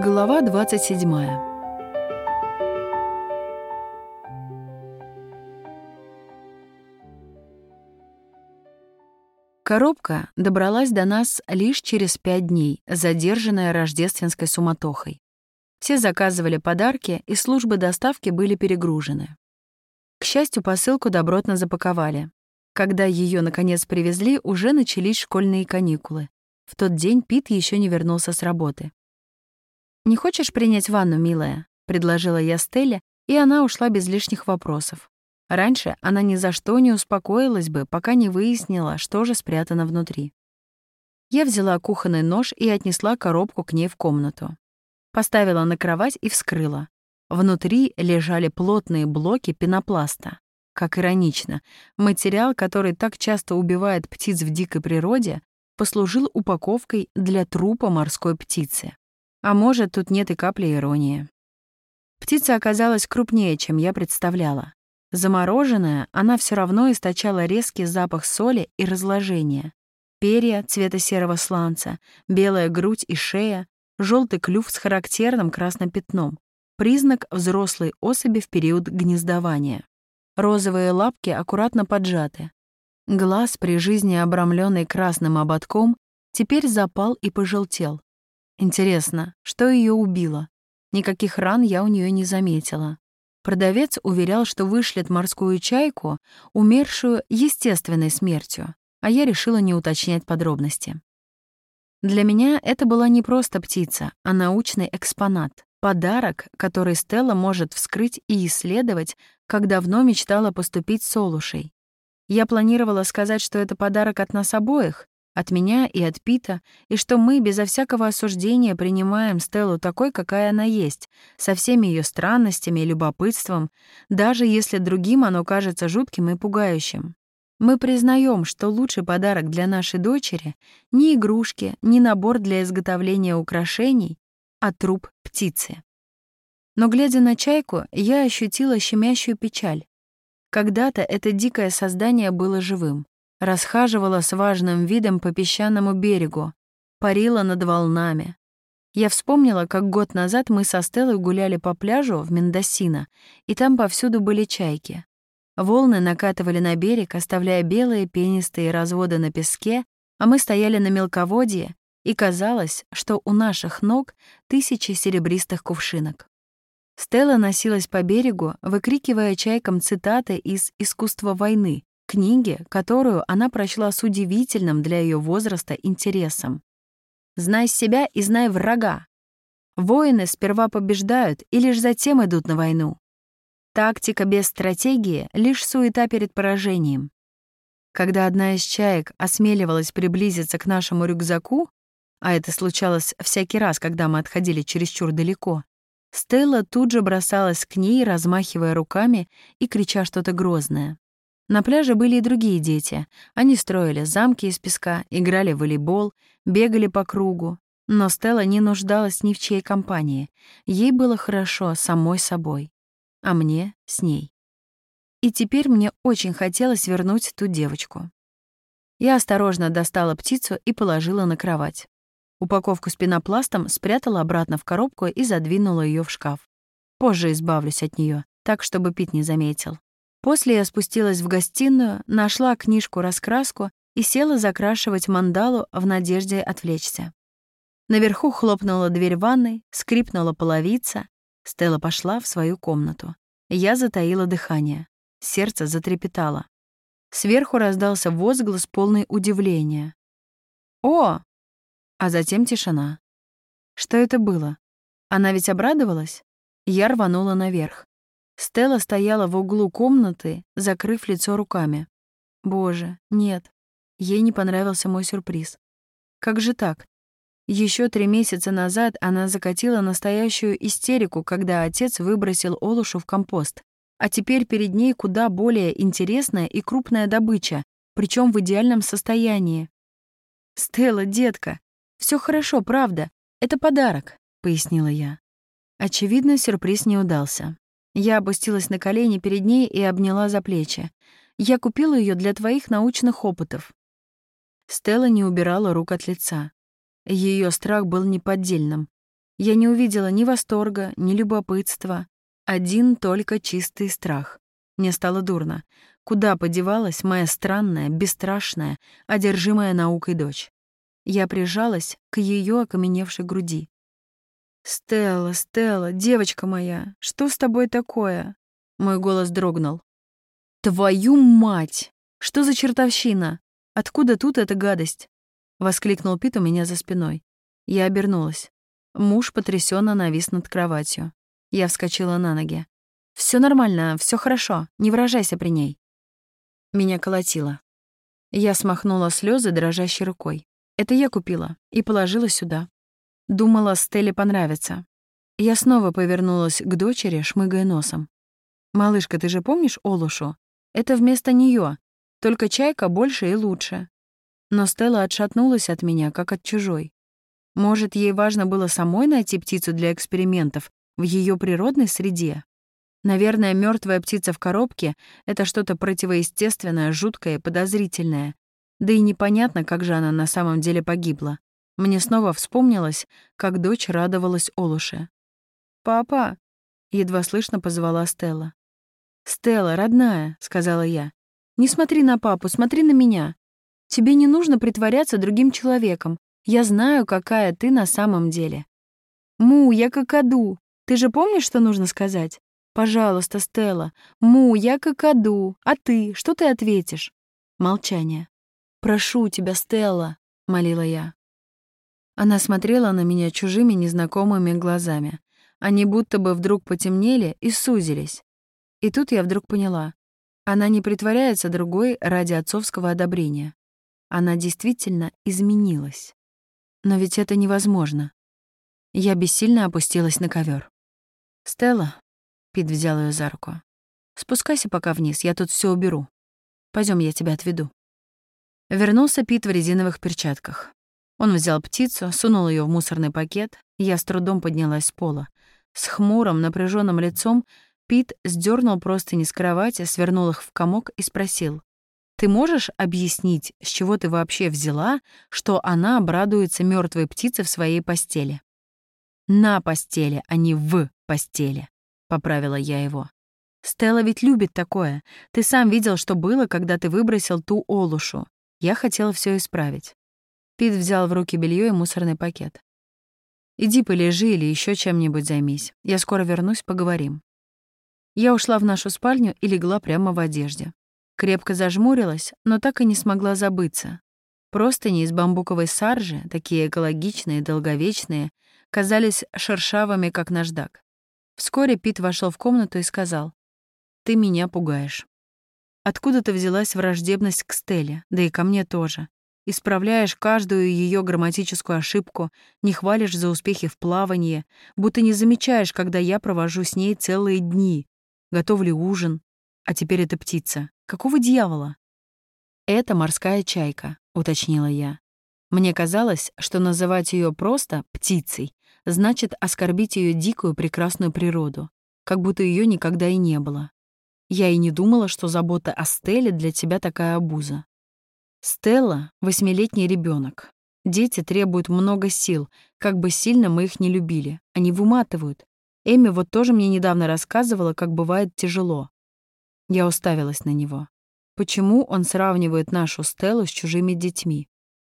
Глава 27. Коробка добралась до нас лишь через пять дней, задержанная рождественской суматохой. Все заказывали подарки, и службы доставки были перегружены. К счастью, посылку добротно запаковали. Когда ее наконец привезли, уже начались школьные каникулы. В тот день Пит еще не вернулся с работы. «Не хочешь принять ванну, милая?» — предложила я Стелле, и она ушла без лишних вопросов. Раньше она ни за что не успокоилась бы, пока не выяснила, что же спрятано внутри. Я взяла кухонный нож и отнесла коробку к ней в комнату. Поставила на кровать и вскрыла. Внутри лежали плотные блоки пенопласта. Как иронично, материал, который так часто убивает птиц в дикой природе, послужил упаковкой для трупа морской птицы. А может, тут нет и капли иронии. Птица оказалась крупнее, чем я представляла. Замороженная, она все равно источала резкий запах соли и разложения. Перья цвета серого сланца, белая грудь и шея, желтый клюв с характерным красным пятном. Признак взрослой особи в период гнездования. Розовые лапки аккуратно поджаты. Глаз, при жизни обрамленный красным ободком, теперь запал и пожелтел. Интересно, что ее убило? Никаких ран я у нее не заметила. Продавец уверял, что вышлет морскую чайку, умершую естественной смертью, а я решила не уточнять подробности. Для меня это была не просто птица, а научный экспонат, подарок, который Стелла может вскрыть и исследовать, как давно мечтала поступить с Солушей. Я планировала сказать, что это подарок от нас обоих, от меня и от Пита, и что мы безо всякого осуждения принимаем Стеллу такой, какая она есть, со всеми ее странностями и любопытством, даже если другим оно кажется жутким и пугающим. Мы признаем, что лучший подарок для нашей дочери — не игрушки, не набор для изготовления украшений, а труп птицы. Но, глядя на чайку, я ощутила щемящую печаль. Когда-то это дикое создание было живым расхаживала с важным видом по песчаному берегу, парила над волнами. Я вспомнила, как год назад мы со Стеллой гуляли по пляжу в Мендосино, и там повсюду были чайки. Волны накатывали на берег, оставляя белые пенистые разводы на песке, а мы стояли на мелководье, и казалось, что у наших ног тысячи серебристых кувшинок. Стелла носилась по берегу, выкрикивая чайкам цитаты из «Искусства войны», книги, которую она прочла с удивительным для ее возраста интересом. «Знай себя и знай врага. Воины сперва побеждают и лишь затем идут на войну. Тактика без стратегии — лишь суета перед поражением. Когда одна из чаек осмеливалась приблизиться к нашему рюкзаку, а это случалось всякий раз, когда мы отходили чересчур далеко, Стелла тут же бросалась к ней, размахивая руками и крича что-то грозное. На пляже были и другие дети. Они строили замки из песка, играли в волейбол, бегали по кругу. Но Стелла не нуждалась ни в чьей компании. Ей было хорошо самой собой. А мне — с ней. И теперь мне очень хотелось вернуть ту девочку. Я осторожно достала птицу и положила на кровать. Упаковку с пенопластом спрятала обратно в коробку и задвинула ее в шкаф. Позже избавлюсь от нее, так, чтобы Пит не заметил. После я спустилась в гостиную, нашла книжку-раскраску и села закрашивать мандалу в надежде отвлечься. Наверху хлопнула дверь ванной, скрипнула половица. Стелла пошла в свою комнату. Я затаила дыхание. Сердце затрепетало. Сверху раздался возглас полный удивления. «О!» А затем тишина. Что это было? Она ведь обрадовалась? Я рванула наверх. Стелла стояла в углу комнаты, закрыв лицо руками. Боже, нет. Ей не понравился мой сюрприз. Как же так? Еще три месяца назад она закатила настоящую истерику, когда отец выбросил Олушу в компост. А теперь перед ней куда более интересная и крупная добыча, причем в идеальном состоянии. «Стелла, детка, все хорошо, правда. Это подарок», — пояснила я. Очевидно, сюрприз не удался. Я опустилась на колени перед ней и обняла за плечи. «Я купила ее для твоих научных опытов». Стелла не убирала рук от лица. Ее страх был неподдельным. Я не увидела ни восторга, ни любопытства. Один только чистый страх. Мне стало дурно. Куда подевалась моя странная, бесстрашная, одержимая наукой дочь? Я прижалась к ее окаменевшей груди. «Стелла, Стелла, девочка моя, что с тобой такое?» Мой голос дрогнул. «Твою мать! Что за чертовщина? Откуда тут эта гадость?» Воскликнул Пит у меня за спиной. Я обернулась. Муж потрясенно навис над кроватью. Я вскочила на ноги. Все нормально, все хорошо, не выражайся при ней». Меня колотило. Я смахнула слезы дрожащей рукой. Это я купила и положила сюда. Думала, Стелле понравится. Я снова повернулась к дочери, шмыгая носом. «Малышка, ты же помнишь Олушу? Это вместо нее, только чайка больше и лучше». Но Стелла отшатнулась от меня, как от чужой. Может, ей важно было самой найти птицу для экспериментов в ее природной среде? Наверное, мертвая птица в коробке — это что-то противоестественное, жуткое и подозрительное. Да и непонятно, как же она на самом деле погибла. Мне снова вспомнилось, как дочь радовалась Олуше. «Папа!» — едва слышно позвала Стелла. «Стелла, родная», — сказала я, — «не смотри на папу, смотри на меня. Тебе не нужно притворяться другим человеком. Я знаю, какая ты на самом деле». «Му, я какаду. Ты же помнишь, что нужно сказать?» «Пожалуйста, Стелла. Му, я какаду. А ты? Что ты ответишь?» Молчание. «Прошу тебя, Стелла», — молила я. Она смотрела на меня чужими незнакомыми глазами. Они будто бы вдруг потемнели и сузились. И тут я вдруг поняла. Она не притворяется другой ради отцовского одобрения. Она действительно изменилась. Но ведь это невозможно. Я бессильно опустилась на ковер. «Стелла», Пит взял ее за руку. «Спускайся пока вниз, я тут все уберу. Пойдем, я тебя отведу». Вернулся Пит в резиновых перчатках. Он взял птицу, сунул ее в мусорный пакет, я с трудом поднялась с пола. С хмурым, напряженным лицом Пит сдернул простыни с кровати, свернул их в комок и спросил. «Ты можешь объяснить, с чего ты вообще взяла, что она обрадуется мертвой птице в своей постели?» «На постели, а не в постели», — поправила я его. «Стелла ведь любит такое. Ты сам видел, что было, когда ты выбросил ту олушу. Я хотела все исправить». Пит взял в руки белье и мусорный пакет. «Иди полежи или еще чем-нибудь займись. Я скоро вернусь, поговорим». Я ушла в нашу спальню и легла прямо в одежде. Крепко зажмурилась, но так и не смогла забыться. Простыни из бамбуковой саржи, такие экологичные, долговечные, казались шершавыми, как наждак. Вскоре Пит вошел в комнату и сказал, «Ты меня пугаешь». Откуда-то взялась враждебность к Стелле, да и ко мне тоже. Исправляешь каждую ее грамматическую ошибку, не хвалишь за успехи в плавании, будто не замечаешь, когда я провожу с ней целые дни, готовлю ужин. А теперь это птица. Какого дьявола? Это морская чайка, уточнила я. Мне казалось, что называть ее просто птицей значит оскорбить ее дикую прекрасную природу, как будто ее никогда и не было. Я и не думала, что забота о Стелле для тебя такая обуза. Стелла — восьмилетний ребенок. Дети требуют много сил, как бы сильно мы их не любили. Они выматывают. Эми вот тоже мне недавно рассказывала, как бывает тяжело. Я уставилась на него. Почему он сравнивает нашу Стеллу с чужими детьми?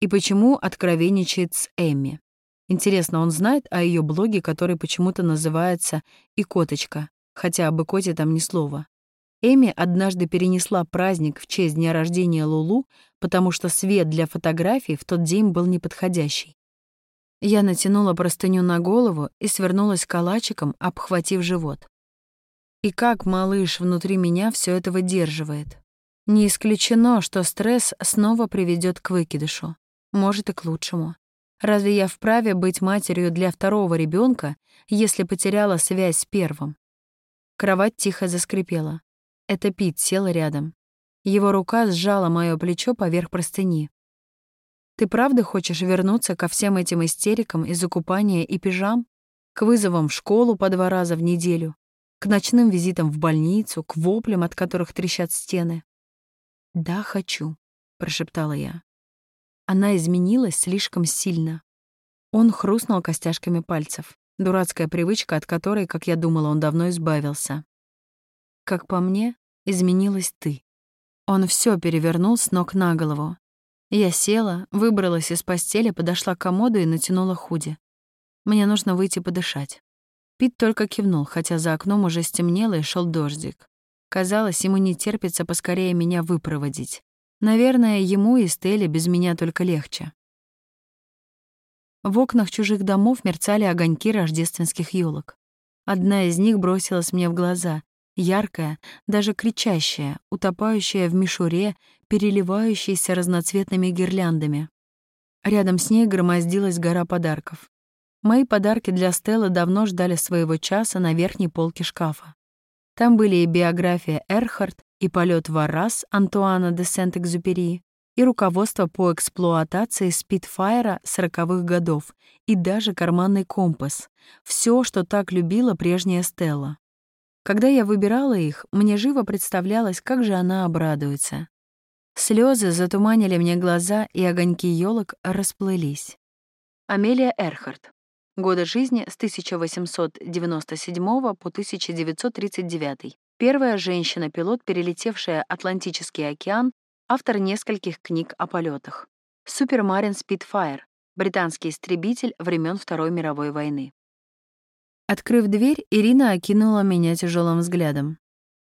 И почему откровенничает с Эми? Интересно, он знает о ее блоге, который почему-то называется «И коточка», хотя об икоте там ни слова. Эми однажды перенесла праздник в честь дня рождения Лулу, потому что свет для фотографий в тот день был неподходящий. Я натянула простыню на голову и свернулась калачиком, обхватив живот. И как малыш внутри меня все это выдерживает? Не исключено, что стресс снова приведет к выкидышу. Может, и к лучшему. Разве я вправе быть матерью для второго ребенка, если потеряла связь с первым? Кровать тихо заскрипела. Это Пит сел рядом. Его рука сжала мое плечо поверх простыни. «Ты правда хочешь вернуться ко всем этим истерикам из-за купания и пижам? К вызовам в школу по два раза в неделю? К ночным визитам в больницу? К воплям, от которых трещат стены?» «Да, хочу», — прошептала я. Она изменилась слишком сильно. Он хрустнул костяшками пальцев. Дурацкая привычка, от которой, как я думала, он давно избавился. Как по мне, изменилась ты. Он все перевернул с ног на голову. Я села, выбралась из постели, подошла к комоду и натянула худи. Мне нужно выйти подышать. Пит только кивнул, хотя за окном уже стемнело и шел дождик. Казалось, ему не терпится поскорее меня выпроводить. Наверное, ему и Стелле без меня только легче. В окнах чужих домов мерцали огоньки рождественских елок. Одна из них бросилась мне в глаза, яркая, даже кричащая, утопающая в мишуре, переливающаяся разноцветными гирляндами. Рядом с ней громоздилась гора подарков. Мои подарки для Стеллы давно ждали своего часа на верхней полке шкафа. Там были и биография Эрхард, и полет в Аррас Антуана де Сент-Экзюпери, и руководство по эксплуатации Спитфайра сороковых годов, и даже карманный компас. Все, что так любила прежняя Стелла. Когда я выбирала их, мне живо представлялось, как же она обрадуется. Слезы затуманили мне глаза, и огоньки елок расплылись. Амелия Эрхард. Годы жизни с 1897 по 1939. Первая женщина-пилот, перелетевшая Атлантический океан, автор нескольких книг о полетах. Супермарин Спитфайр, британский истребитель времен Второй мировой войны. Открыв дверь, Ирина окинула меня тяжелым взглядом.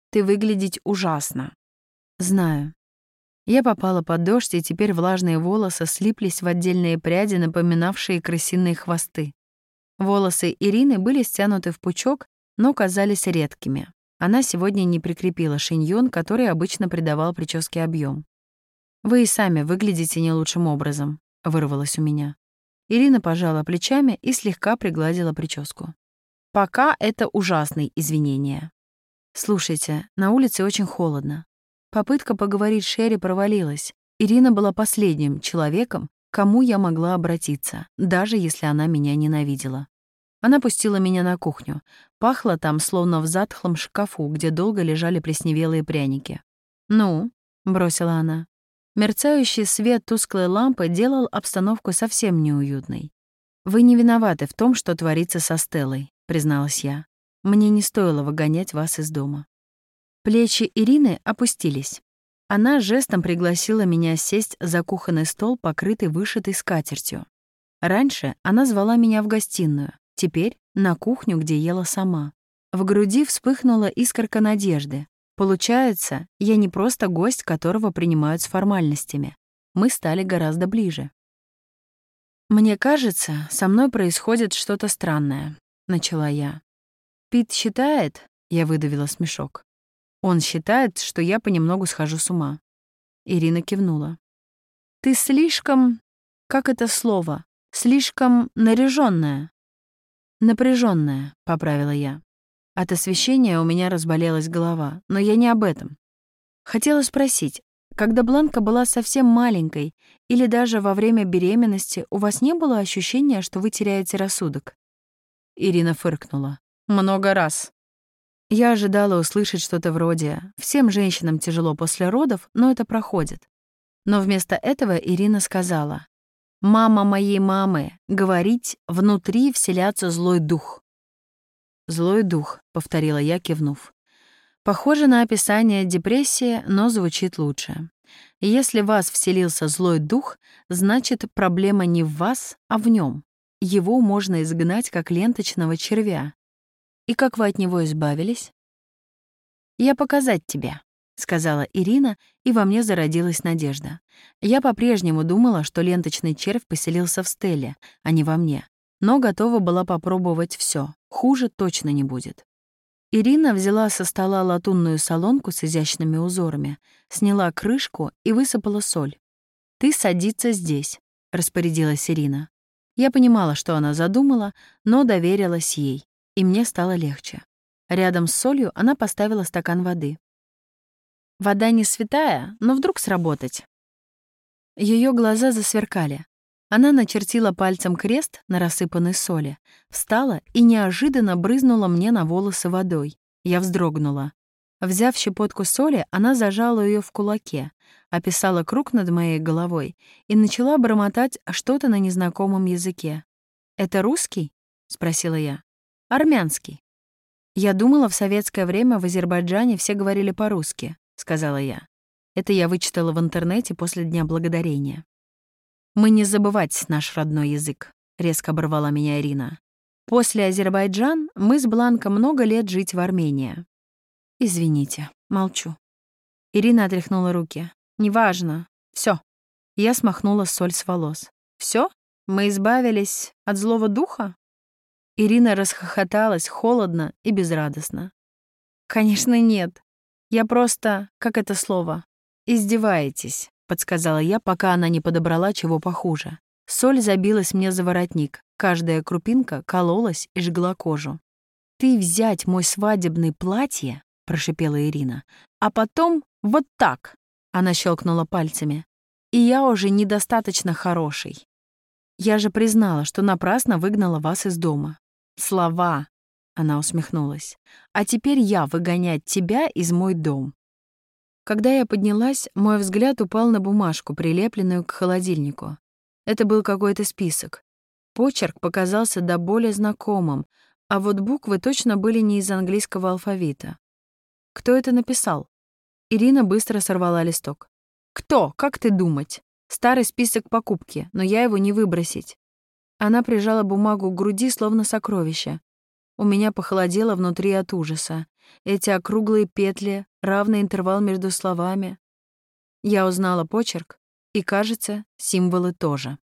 «Ты выглядеть ужасно». «Знаю». Я попала под дождь, и теперь влажные волосы слиплись в отдельные пряди, напоминавшие крысиные хвосты. Волосы Ирины были стянуты в пучок, но казались редкими. Она сегодня не прикрепила шиньон, который обычно придавал прическе объем. «Вы и сами выглядите не лучшим образом», — вырвалось у меня. Ирина пожала плечами и слегка пригладила прическу. Пока это ужасные извинения. Слушайте, на улице очень холодно. Попытка поговорить Шерри провалилась. Ирина была последним человеком, кому я могла обратиться, даже если она меня ненавидела. Она пустила меня на кухню. Пахло там, словно в затхлом шкафу, где долго лежали плесневелые пряники. «Ну?» — бросила она. Мерцающий свет тусклой лампы делал обстановку совсем неуютной. «Вы не виноваты в том, что творится со Стеллой призналась я. Мне не стоило выгонять вас из дома. Плечи Ирины опустились. Она жестом пригласила меня сесть за кухонный стол, покрытый вышитой скатертью. Раньше она звала меня в гостиную, теперь — на кухню, где ела сама. В груди вспыхнула искорка надежды. Получается, я не просто гость, которого принимают с формальностями. Мы стали гораздо ближе. Мне кажется, со мной происходит что-то странное начала я. Пит считает, я выдавила смешок. Он считает, что я понемногу схожу с ума. Ирина кивнула. Ты слишком, как это слово, слишком наряженная. Напряженная, поправила я. От освещения у меня разболелась голова, но я не об этом. Хотела спросить, когда Бланка была совсем маленькой или даже во время беременности, у вас не было ощущения, что вы теряете рассудок? Ирина фыркнула. «Много раз». Я ожидала услышать что-то вроде «Всем женщинам тяжело после родов, но это проходит». Но вместо этого Ирина сказала «Мама моей мамы, говорить, внутри вселяться злой дух». «Злой дух», — повторила я, кивнув. Похоже на описание депрессии, но звучит лучше. Если в вас вселился злой дух, значит, проблема не в вас, а в нем. Его можно изгнать как ленточного червя. И как вы от него избавились? «Я показать тебе», — сказала Ирина, и во мне зародилась надежда. Я по-прежнему думала, что ленточный червь поселился в Стелле, а не во мне, но готова была попробовать все. Хуже точно не будет. Ирина взяла со стола латунную солонку с изящными узорами, сняла крышку и высыпала соль. «Ты садиться здесь», — распорядилась Ирина. Я понимала, что она задумала, но доверилась ей, и мне стало легче. Рядом с солью она поставила стакан воды. Вода не святая, но вдруг сработать. Ее глаза засверкали. Она начертила пальцем крест на рассыпанной соли, встала и неожиданно брызнула мне на волосы водой. Я вздрогнула. Взяв щепотку соли, она зажала ее в кулаке, описала круг над моей головой и начала бормотать что-то на незнакомом языке. «Это русский?» спросила я. «Армянский». «Я думала, в советское время в Азербайджане все говорили по-русски», — сказала я. Это я вычитала в интернете после Дня Благодарения. «Мы не забывать наш родной язык», — резко оборвала меня Ирина. «После Азербайджан мы с Бланко много лет жить в Армении». «Извините, молчу». Ирина отряхнула руки. «Неважно. Все. Я смахнула соль с волос. Все? Мы избавились от злого духа?» Ирина расхохоталась холодно и безрадостно. «Конечно, нет. Я просто... Как это слово? Издеваетесь», — подсказала я, пока она не подобрала чего похуже. Соль забилась мне за воротник. Каждая крупинка кололась и жгла кожу. «Ты взять мой свадебное платье?» — прошипела Ирина. «А потом вот так!» — она щелкнула пальцами. «И я уже недостаточно хороший. Я же признала, что напрасно выгнала вас из дома. Слова. Она усмехнулась. А теперь я выгонять тебя из мой дом. Когда я поднялась, мой взгляд упал на бумажку, прилепленную к холодильнику. Это был какой-то список. Почерк показался до более знакомым, а вот буквы точно были не из английского алфавита. Кто это написал? Ирина быстро сорвала листок. Кто? Как ты думать? Старый список покупки, но я его не выбросить. Она прижала бумагу к груди, словно сокровище. У меня похолодело внутри от ужаса. Эти округлые петли, равный интервал между словами. Я узнала почерк, и, кажется, символы тоже.